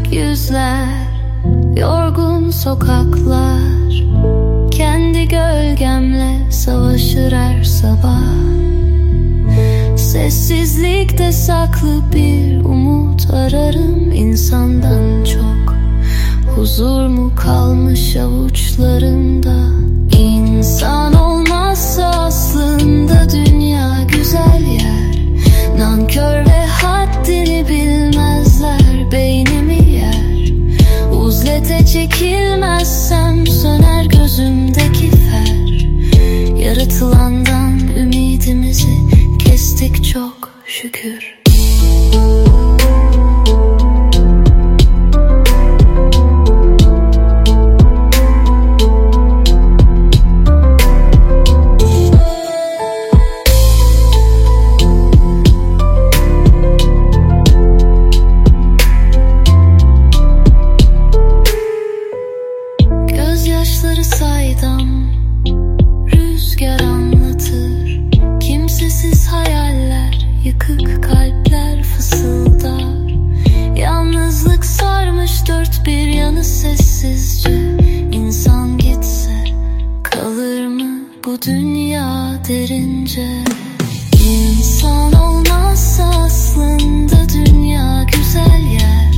Kırık yüzler, yorgun sokaklar Kendi gölgemle savaşır her sabah. Sessizlikte saklı bir umut ararım insandan çok. Huzur mu kalmış avuçlarında? Çekilmezsem söner gözümdeki Gözyaşları saydam Rüzgar anlatır. Kimsesiz hayaller Yıkık kalpler fısıldar. Yalnızlık sarmış dört bir yanı sessizce. İnsan gitse Kalır mı bu dünya derince? İnsan olmazsa aslında dünya güzel yer